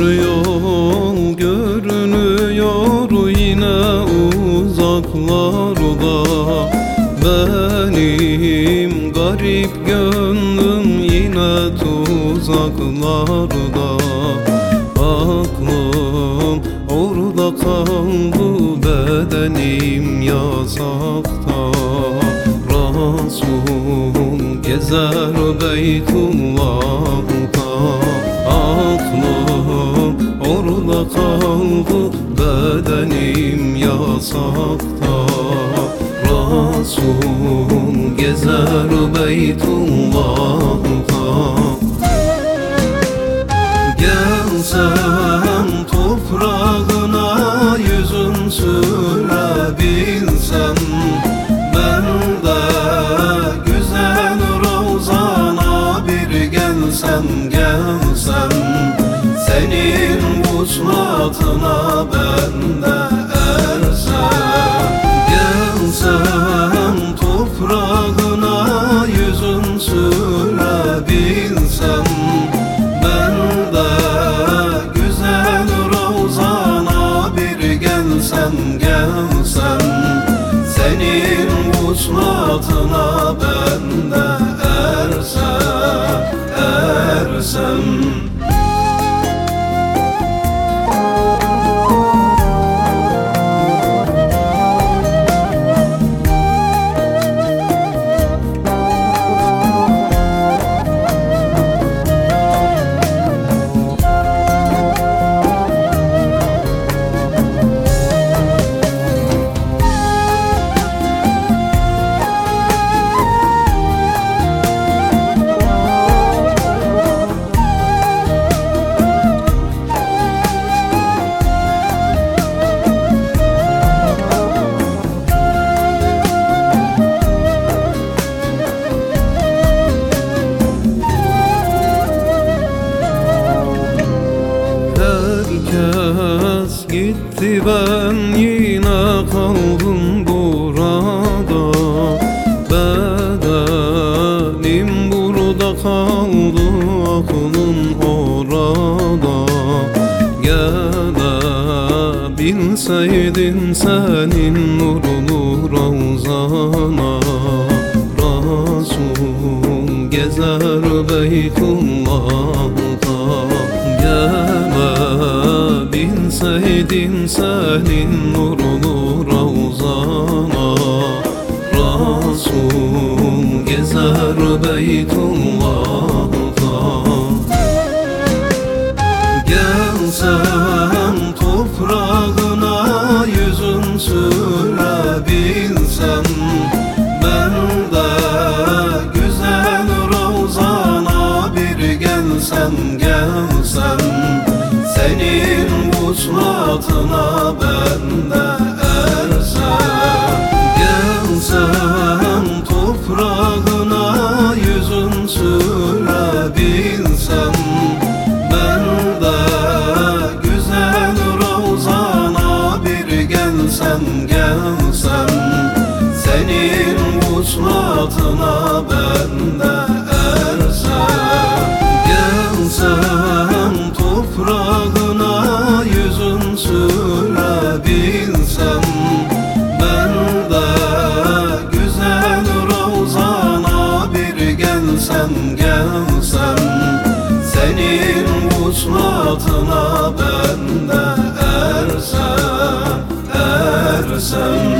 yol görünüyor yine uzaklarda. Benim garip gönlüm yine tuzaklarda. Aklım orada kaldı bedenim yasakta. Resul gezer Beytullah'ta Aklım orada kaldı bedenim yasakta. Resul gezer Beytullah'ta. Gelsem toprağına yüzün sürebilsem Ben de güzel Ravzana bir gelsem vuslatına ben de gitti ben yine kaldım burada. Bedenim burada kaldı aklım orada. Gelebilseydin senin nurlu ravzana. Resul gezer Beytullah'ta Gelebilseydin senin nurlu ravzana. Resul gezer Beytullah'ta. Gelsem toprağına yüzün sürebilsem Ben de güzel Ravzana bir gelsem gelsem vuslatına ben de ersem Gelsem toprağına yüzün sürebilsem Ben de güzel Ravzana bir gelsem gelsem Senin vuslatına ben sen gelsem Senin vuslatına ben de ersem, ersem.